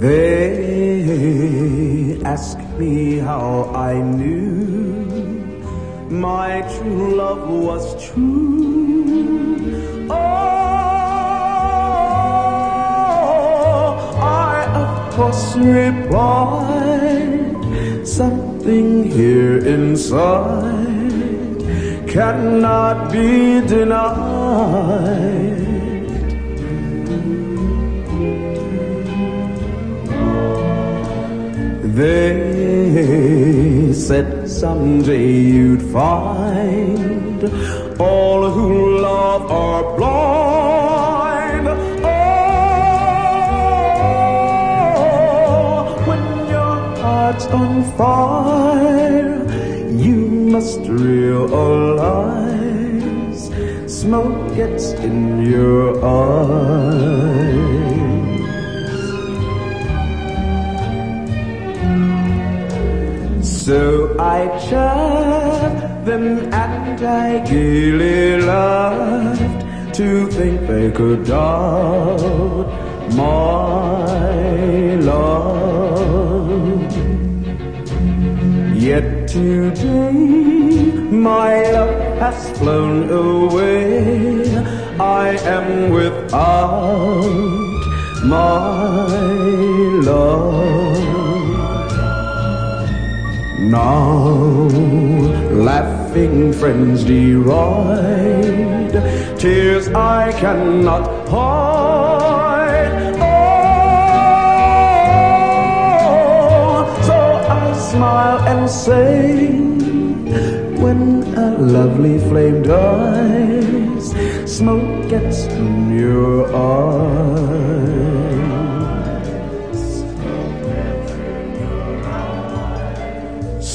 They ask me how I knew my true love was true. Oh, I of course replied something here inside cannot be denied. They said someday you'd find all who love are blind. Oh, when your heart's on fire, you must realize smoke gets in your eyes. So I chaffed them and I gaily laughed to think they could doubt my love. Yet today my love has flown away. I am without my love. Now laughing friends deride tears I cannot hide. Oh, so I smile and say, when a lovely flame dies, smoke gets in your eyes.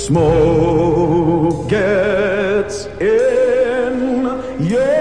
Smoke gets in, yeah.